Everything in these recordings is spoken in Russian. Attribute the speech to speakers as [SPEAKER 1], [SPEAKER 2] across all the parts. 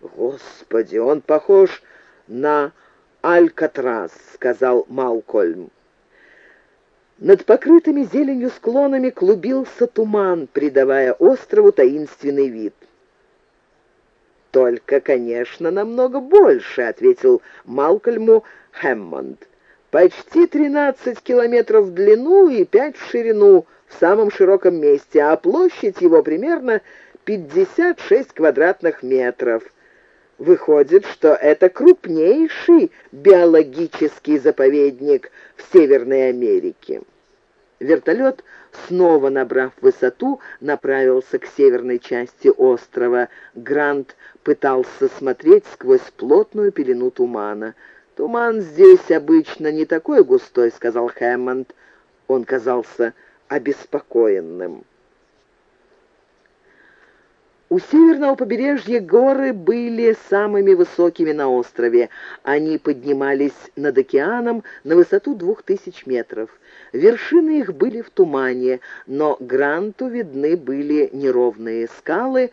[SPEAKER 1] «Господи, он похож на Алькатрас», — сказал Малкольм. Над покрытыми зеленью склонами клубился туман, придавая острову таинственный вид. «Только, конечно, намного больше», — ответил Малкольму Хэммонд. «Почти 13 километров в длину и 5 в ширину в самом широком месте, а площадь его примерно 56 квадратных метров». Выходит, что это крупнейший биологический заповедник в Северной Америке. Вертолет, снова набрав высоту, направился к северной части острова. Грант пытался смотреть сквозь плотную пелену тумана. «Туман здесь обычно не такой густой», — сказал Хэммонд. Он казался обеспокоенным. У северного побережья горы были самыми высокими на острове. Они поднимались над океаном на высоту двух тысяч метров. Вершины их были в тумане, но Гранту видны были неровные скалы,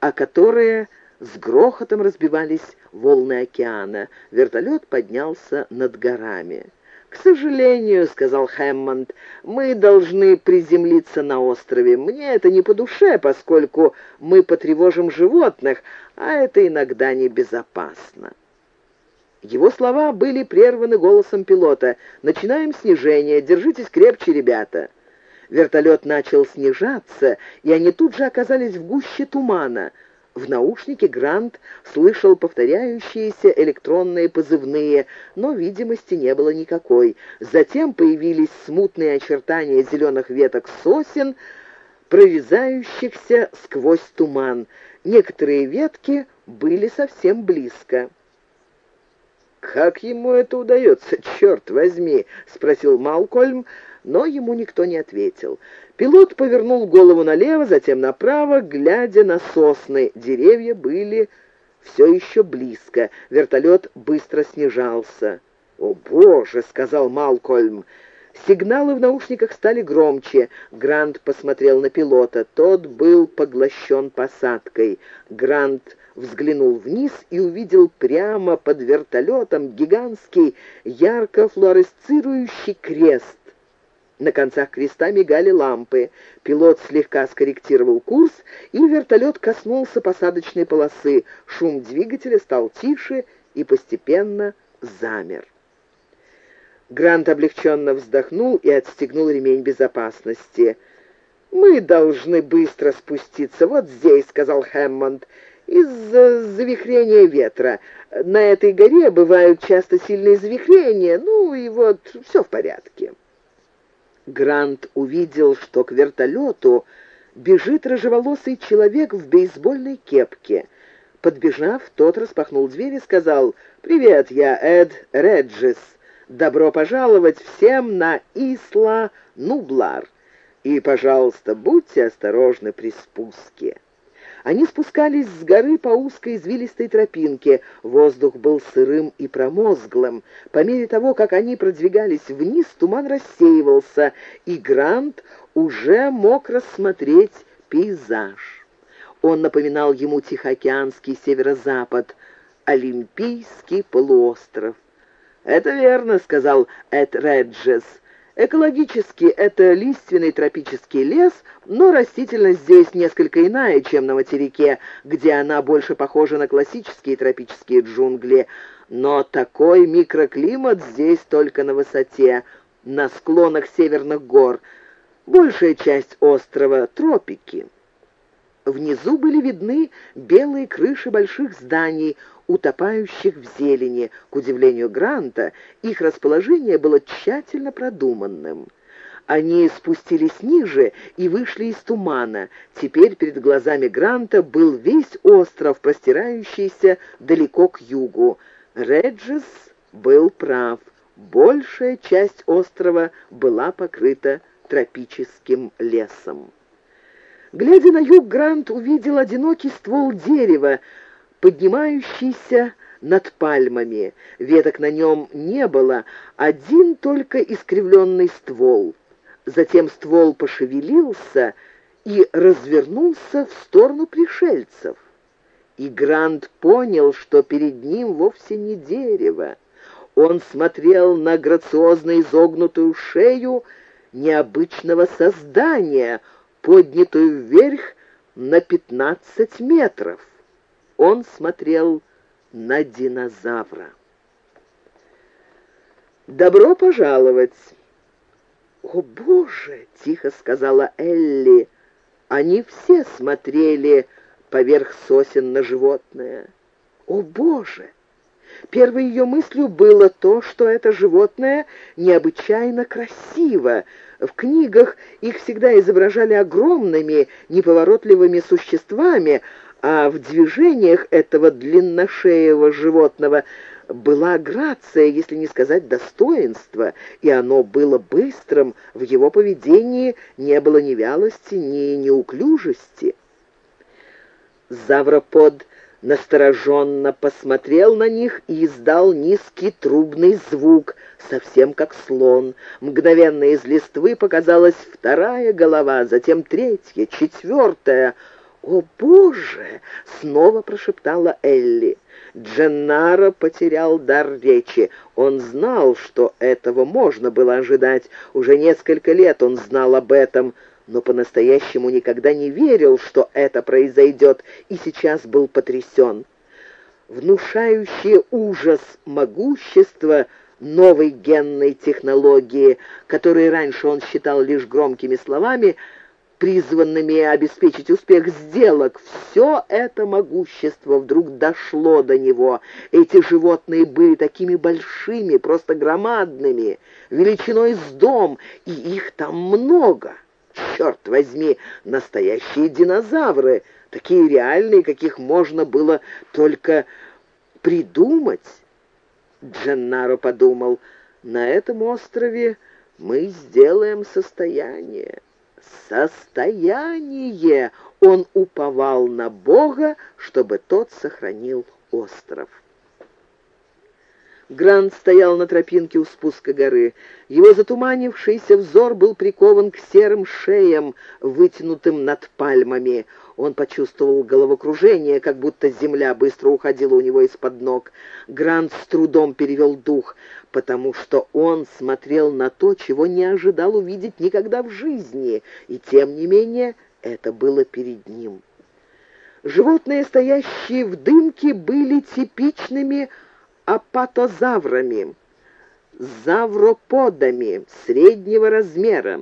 [SPEAKER 1] о которые с грохотом разбивались волны океана. Вертолет поднялся над горами. «К сожалению», — сказал Хэммонд, — «мы должны приземлиться на острове. Мне это не по душе, поскольку мы потревожим животных, а это иногда небезопасно». Его слова были прерваны голосом пилота. «Начинаем снижение. Держитесь крепче, ребята». Вертолет начал снижаться, и они тут же оказались в гуще тумана — в наушнике Грант слышал повторяющиеся электронные позывные, но видимости не было никакой. Затем появились смутные очертания зеленых веток сосен, прорезающихся сквозь туман. Некоторые ветки были совсем близко. «Как ему это удается, черт возьми?» — спросил Малкольм, но ему никто не ответил. Пилот повернул голову налево, затем направо, глядя на сосны. Деревья были все еще близко. Вертолет быстро снижался. «О, Боже!» — сказал Малкольм. Сигналы в наушниках стали громче. Грант посмотрел на пилота. Тот был поглощен посадкой. Грант взглянул вниз и увидел прямо под вертолетом гигантский ярко флуоресцирующий крест. На концах креста мигали лампы. Пилот слегка скорректировал курс, и вертолет коснулся посадочной полосы. Шум двигателя стал тише и постепенно замер. Грант облегченно вздохнул и отстегнул ремень безопасности. «Мы должны быстро спуститься. Вот здесь», — сказал Хэммонд, — «из-за завихрения ветра. На этой горе бывают часто сильные завихрения, ну и вот все в порядке». Грант увидел, что к вертолету бежит рыжеволосый человек в бейсбольной кепке. Подбежав, тот распахнул дверь и сказал «Привет, я Эд Реджис. Добро пожаловать всем на Исла Нублар. И, пожалуйста, будьте осторожны при спуске». Они спускались с горы по узкой извилистой тропинке. Воздух был сырым и промозглым. По мере того, как они продвигались вниз, туман рассеивался, и Грант уже мог рассмотреть пейзаж. Он напоминал ему Тихоокеанский северо-запад, Олимпийский полуостров. «Это верно», — сказал Эд Реджес. Экологически это лиственный тропический лес, но растительность здесь несколько иная, чем на материке, где она больше похожа на классические тропические джунгли. Но такой микроклимат здесь только на высоте, на склонах северных гор. Большая часть острова — тропики. Внизу были видны белые крыши больших зданий, утопающих в зелени. К удивлению Гранта, их расположение было тщательно продуманным. Они спустились ниже и вышли из тумана. Теперь перед глазами Гранта был весь остров, простирающийся далеко к югу. Реджис был прав. Большая часть острова была покрыта тропическим лесом. Глядя на юг, Грант увидел одинокий ствол дерева, поднимающийся над пальмами. Веток на нем не было, один только искривленный ствол. Затем ствол пошевелился и развернулся в сторону пришельцев. и Грант понял, что перед ним вовсе не дерево. Он смотрел на грациозно изогнутую шею необычного создания, поднятую вверх на пятнадцать метров. Он смотрел на динозавра. «Добро пожаловать!» «О, Боже!» — тихо сказала Элли. Они все смотрели поверх сосен на животное. «О, Боже!» Первой ее мыслью было то, что это животное необычайно красиво. В книгах их всегда изображали огромными, неповоротливыми существами, а в движениях этого длинношеего животного была грация, если не сказать достоинство, и оно было быстрым, в его поведении не было ни вялости, ни неуклюжести. Завропод настороженно посмотрел на них и издал низкий трубный звук, совсем как слон. Мгновенно из листвы показалась вторая голова, затем третья, четвертая. «О, Боже!» — снова прошептала Элли. Дженнаро потерял дар речи. Он знал, что этого можно было ожидать. Уже несколько лет он знал об этом — но по-настоящему никогда не верил, что это произойдет, и сейчас был потрясен. Внушающее ужас могущество новой генной технологии, которые раньше он считал лишь громкими словами, призванными обеспечить успех сделок, все это могущество вдруг дошло до него. Эти животные были такими большими, просто громадными, величиной с дом, и их там много черт возьми, настоящие динозавры, такие реальные, каких можно было только придумать. Дженнаро подумал, на этом острове мы сделаем состояние. Состояние! Он уповал на Бога, чтобы тот сохранил остров. Грант стоял на тропинке у спуска горы. Его затуманившийся взор был прикован к серым шеям, вытянутым над пальмами. Он почувствовал головокружение, как будто земля быстро уходила у него из-под ног. Грант с трудом перевел дух, потому что он смотрел на то, чего не ожидал увидеть никогда в жизни, и тем не менее это было перед ним. Животные, стоящие в дымке, были типичными апатозаврами, завроподами среднего размера.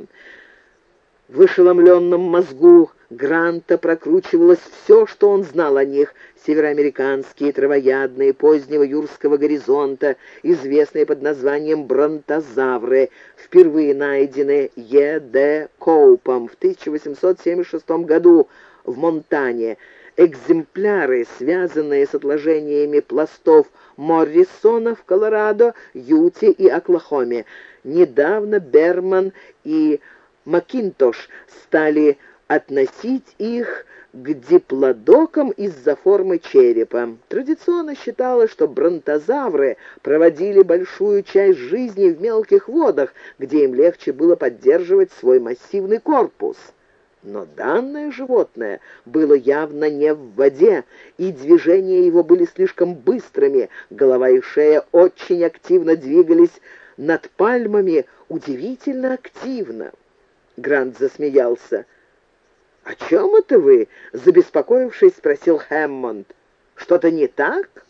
[SPEAKER 1] В ошеломленном мозгу Гранта прокручивалось все, что он знал о них, североамериканские травоядные позднего юрского горизонта, известные под названием бронтозавры, впервые найдены Е. Д. Коупом в 1876 году в Монтане, экземпляры, связанные с отложениями пластов Моррисона в Колорадо, Юте и Оклахоме. Недавно Берман и Макинтош стали относить их к диплодокам из-за формы черепа. Традиционно считалось, что бронтозавры проводили большую часть жизни в мелких водах, где им легче было поддерживать свой массивный корпус. Но данное животное было явно не в воде, и движения его были слишком быстрыми, голова и шея очень активно двигались над пальмами, удивительно активно. Грант засмеялся. «О чем это вы?» — забеспокоившись, спросил Хэммонд. «Что-то не так?»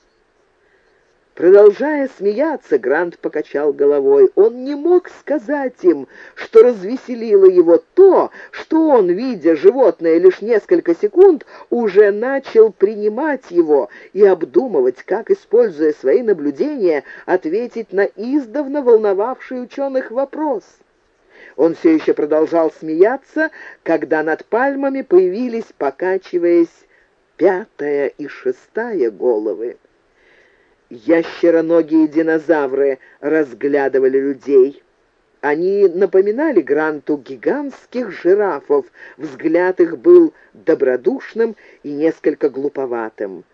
[SPEAKER 1] Продолжая смеяться, Грант покачал головой. Он не мог сказать им, что развеселило его то, что он, видя животное лишь несколько секунд, уже начал принимать его и обдумывать, как, используя свои наблюдения, ответить на издавна волновавший ученых вопрос. Он все еще продолжал смеяться, когда над пальмами появились, покачиваясь, пятая и шестая головы. Ящероногие динозавры разглядывали людей. Они напоминали Гранту гигантских жирафов. Взгляд их был добродушным и несколько глуповатым.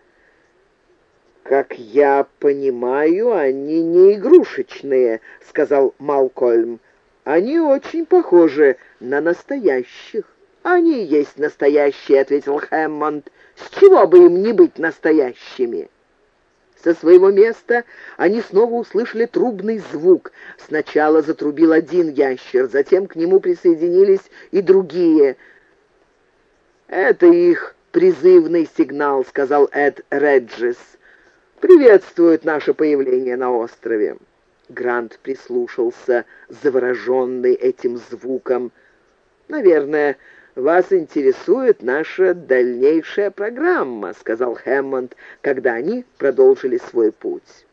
[SPEAKER 1] «Как я понимаю, они не игрушечные», — сказал Малкольм. «Они очень похожи на настоящих». «Они есть настоящие», — ответил Хэммонд. «С чего бы им не быть настоящими?» Со своего места они снова услышали трубный звук. Сначала затрубил один ящер, затем к нему присоединились и другие. «Это их призывный сигнал», — сказал Эд Реджис. «Приветствует наше появление на острове». Грант прислушался, завороженный этим звуком. «Наверное, вас интересует наша дальнейшая программа», — сказал Хэммонд, когда они продолжили свой путь.